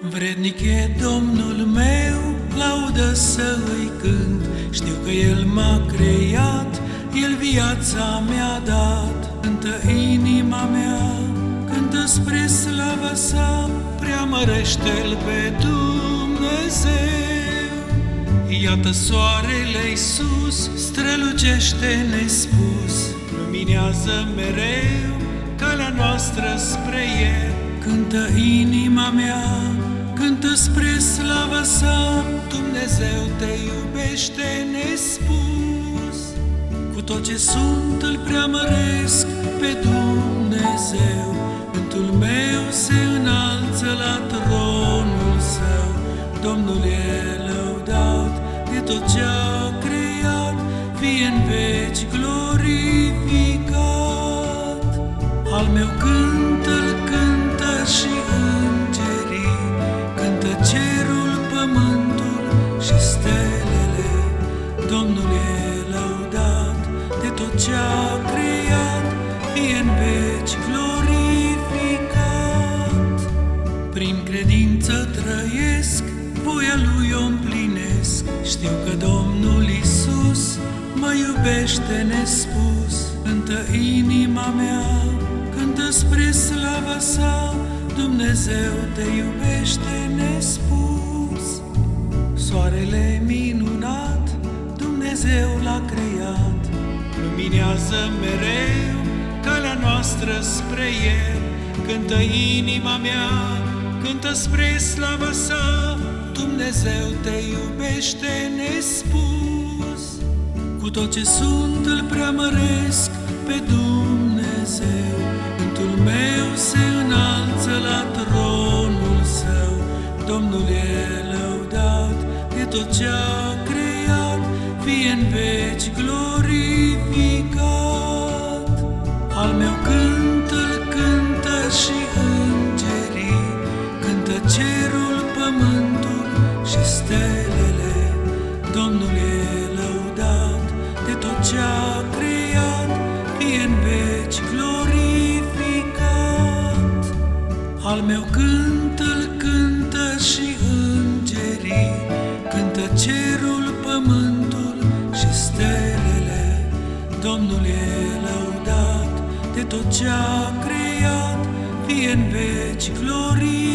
Vrednic e Domnul meu, laudă să îi cânt, Știu că El m-a creat, El viața mi-a dat. Cântă inima mea, cântă spre slava sa, Preamărește-L pe Dumnezeu. Iată soarele sus, strălucește nespus, Luminează mereu calea noastră spre El. Cântă inima mea, Cântă spre slava sa, Dumnezeu te iubește nespus. Cu tot ce sunt îl preamăresc pe Dumnezeu, Cântul meu se înalță la tronul său. Domnul e lăudat de tot ce a creat, fie în veci glorificat. De tot ce a creat, fie în veci glorificat. Prin credință trăiesc, voia Lui o împlinesc, știu că Domnul Isus mă iubește nespus. Cântă inima mea, cântă spre slava sa, Dumnezeu te iubește nespus. Soarele minunat Dumnezeu l-a creat, luminează mereu calea noastră spre El. Cântă inima mea, cântă spre slava sa, Dumnezeu te iubește nespus. Cu tot ce sunt îl preamăresc pe Dumnezeu, Cântul meu se înalță la tronul său, Domnul e lăudat de tot ce a fie în veci glorificat. Cerul, pământul și stelele. Domnul e lăudat de tot ce a creat, fie în veci glorificat. Al meu cânt îl cântă și îngerii, cântă cerul, pământul Domnul e lăudat de tot ce a creat, fie în veci glorificat.